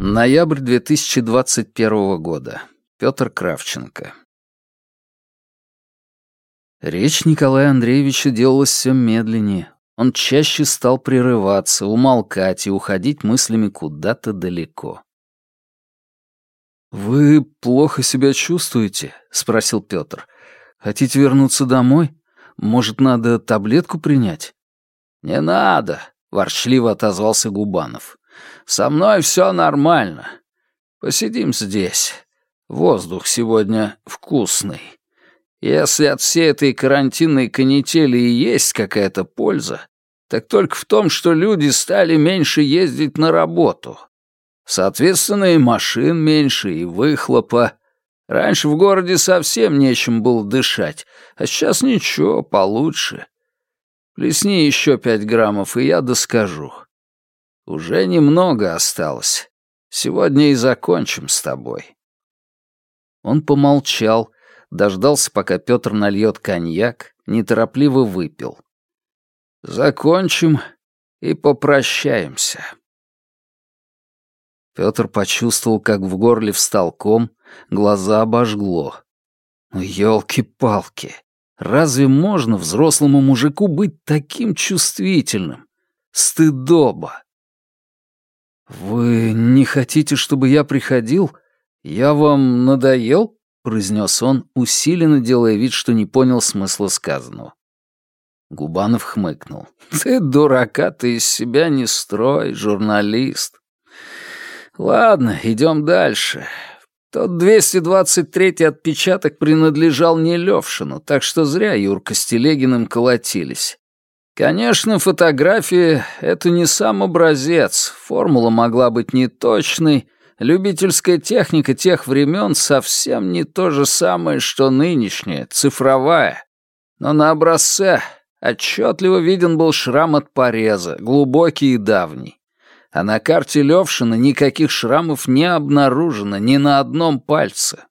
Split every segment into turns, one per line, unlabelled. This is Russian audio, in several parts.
Ноябрь 2021 года. Петр Кравченко. Речь Николая Андреевича делалась все медленнее. Он чаще стал прерываться, умолкать и уходить мыслями куда-то далеко. «Вы плохо себя чувствуете?» — спросил Петр. «Хотите вернуться домой? Может, надо таблетку принять?»
«Не надо», — ворчливо отозвался Губанов. «Со мной все нормально. Посидим здесь. Воздух сегодня вкусный. Если от всей этой карантинной канители и есть какая-то польза, так только в том, что люди стали меньше ездить на работу. Соответственно, и машин меньше, и выхлопа. Раньше в городе совсем нечем было дышать, а сейчас ничего, получше. Плесни еще пять граммов, и я доскажу. Уже немного осталось. Сегодня и закончим с тобой.
Он помолчал, дождался, пока Петр нальет коньяк, неторопливо выпил.
Закончим и попрощаемся.
Петр почувствовал, как в горле встал ком, глаза обожгло. Ну, елки-палки, разве можно взрослому мужику быть таким чувствительным? Стыдоба. «Вы не хотите, чтобы я приходил? Я вам надоел?» — произнес он, усиленно делая вид, что не понял смысла сказанного. Губанов хмыкнул. «Ты дурака, ты из себя не строй, журналист. Ладно, идем дальше. Тот 223-й отпечаток принадлежал не Левшину, так что зря Юрка с Телегиным колотились. Конечно, фотография — это не сам образец, формула могла быть неточной, любительская техника тех времен совсем не то же самое, что нынешняя, цифровая. Но на образце отчетливо виден был шрам от пореза, глубокий и давний а на карте Левшина никаких шрамов не обнаружено ни на одном пальце.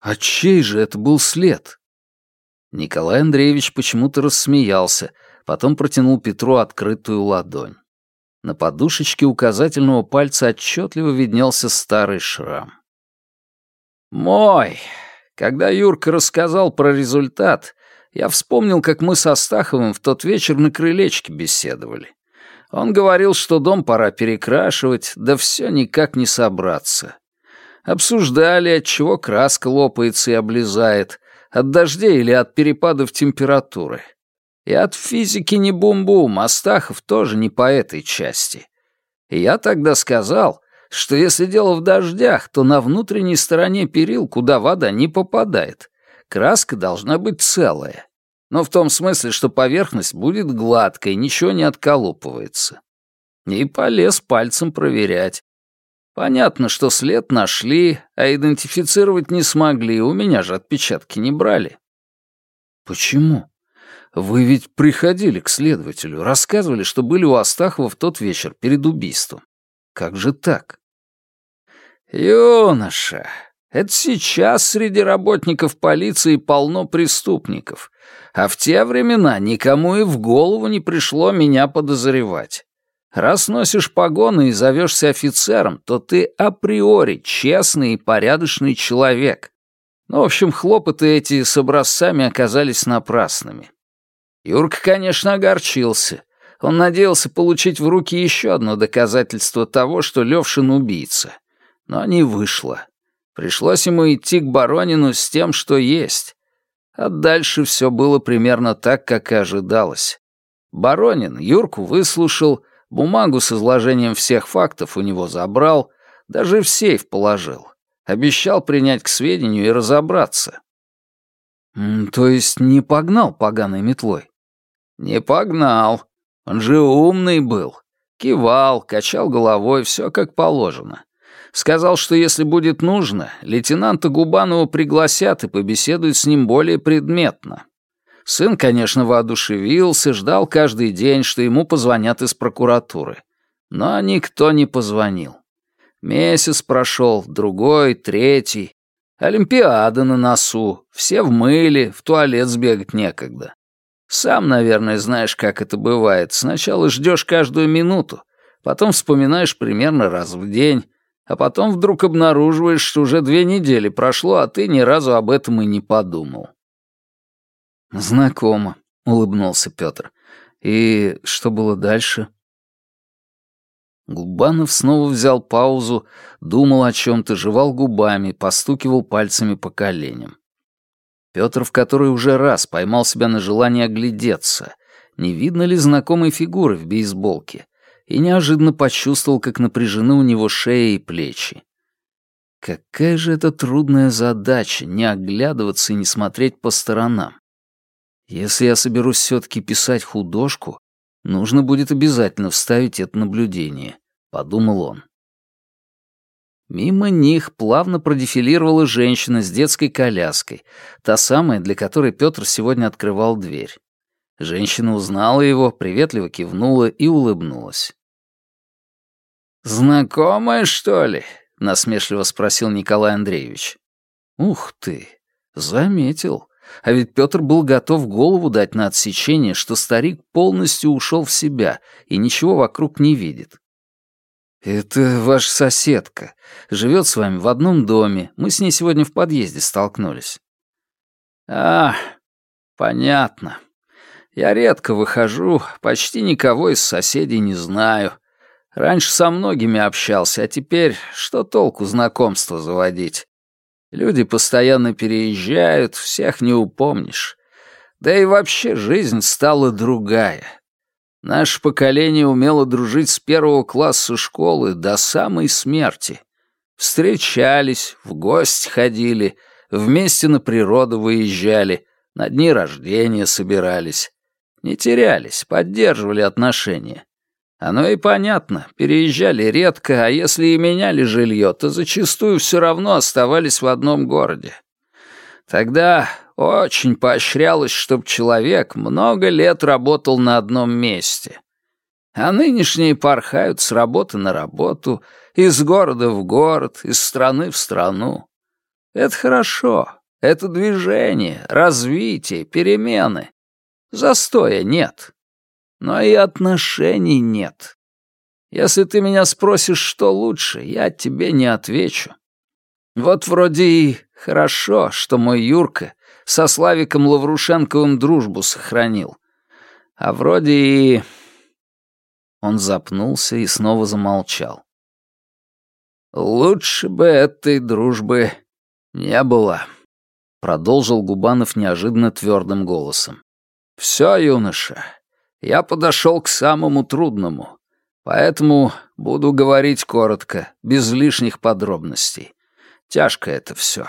А чей же это был след? Николай Андреевич почему-то рассмеялся, потом протянул Петру открытую ладонь. На подушечке указательного пальца отчетливо виднелся старый шрам. «Мой!» Когда Юрка рассказал про результат, я вспомнил, как мы со Стаховым в тот вечер на крылечке беседовали. Он говорил, что дом пора перекрашивать, да все никак не собраться. Обсуждали, от чего краска лопается и облезает, от дождей или от перепадов температуры. И от физики не бум-бум, Астахов тоже не по этой части. И я тогда сказал, что если дело в дождях, то на внутренней стороне перил, куда вода не попадает, краска должна быть целая но в том смысле, что поверхность будет гладкой, ничего не отколупывается. И полез пальцем проверять. Понятно, что след нашли, а идентифицировать не смогли, у меня же отпечатки не брали. Почему? Вы ведь приходили к следователю, рассказывали, что были у Астахова в тот вечер перед убийством. Как же так? Юноша, это сейчас среди работников полиции полно преступников, а в те времена никому и в голову не пришло меня подозревать. Раз носишь погоны и зовешься офицером, то ты априори честный и порядочный человек. Ну, в общем, хлопоты эти с образцами оказались напрасными. Юрка, конечно, огорчился. Он надеялся получить в руки еще одно доказательство того, что Левшин убийца. Но не вышло. Пришлось ему идти к Баронину с тем, что есть. А дальше все было примерно так, как и ожидалось. Баронин Юрку выслушал, бумагу с изложением всех фактов у него забрал, даже в сейф положил. Обещал принять к сведению и разобраться. «То есть не погнал поганой метлой?» «Не погнал. Он же умный был. Кивал, качал головой, все как положено. Сказал, что если будет нужно, лейтенанта Губанова пригласят и побеседуют с ним более предметно. Сын, конечно, воодушевился, ждал каждый день, что ему позвонят из прокуратуры. Но никто не позвонил. Месяц прошел, другой, третий. Олимпиада на носу, все в мыле, в туалет сбегать некогда. Сам, наверное, знаешь, как это бывает. Сначала ждешь каждую минуту, потом вспоминаешь примерно раз в день, а потом вдруг обнаруживаешь, что уже две недели прошло, а ты ни разу об этом и не подумал.
«Знакомо», — улыбнулся Петр. «И что было дальше?» Губанов снова взял паузу, думал о чем-то, жевал губами, постукивал пальцами по коленям. Петр в который уже раз поймал себя на желании оглядеться, не видно ли знакомой фигуры в бейсболке, и неожиданно почувствовал, как напряжены у него шея и плечи. Какая же это трудная задача — не оглядываться и не смотреть по сторонам. Если я соберусь все-таки писать художку, нужно будет обязательно вставить это наблюдение, — подумал он. Мимо них плавно продефилировала женщина с детской коляской, та самая, для которой Петр сегодня открывал дверь. Женщина узнала его, приветливо кивнула и улыбнулась.
«Знакомая, что ли?» — насмешливо спросил Николай Андреевич.
«Ух ты! Заметил. А ведь Петр был готов голову дать на отсечение, что старик полностью ушел в себя и ничего вокруг не видит. «Это ваша соседка. Живет с вами в одном доме. Мы с ней сегодня в подъезде столкнулись».
«А, понятно. Я редко выхожу, почти никого из соседей не знаю. Раньше со многими общался, а теперь что толку знакомства заводить? Люди постоянно переезжают, всех не упомнишь. Да и вообще жизнь стала другая. Наше поколение умело дружить с первого класса школы до самой смерти. Встречались, в гости ходили, вместе на природу выезжали, на дни рождения собирались. Не терялись, поддерживали отношения. Оно и понятно, переезжали редко, а если и меняли жилье, то зачастую все равно оставались в одном городе. Тогда очень поощрялось, чтобы человек много лет работал на одном месте. А нынешние порхают с работы на работу, из города в город, из страны в страну. Это хорошо, это движение, развитие, перемены. Застоя нет но и отношений нет. Если ты меня спросишь, что лучше, я тебе не отвечу. Вот вроде и хорошо, что мой Юрка со Славиком Лаврушенковым дружбу сохранил. А вроде и... Он запнулся и снова замолчал. «Лучше бы этой дружбы не было», — продолжил Губанов неожиданно твердым голосом. «Все, юноша, я подошел к самому трудному, поэтому буду говорить коротко, без лишних подробностей. Тяжко это все.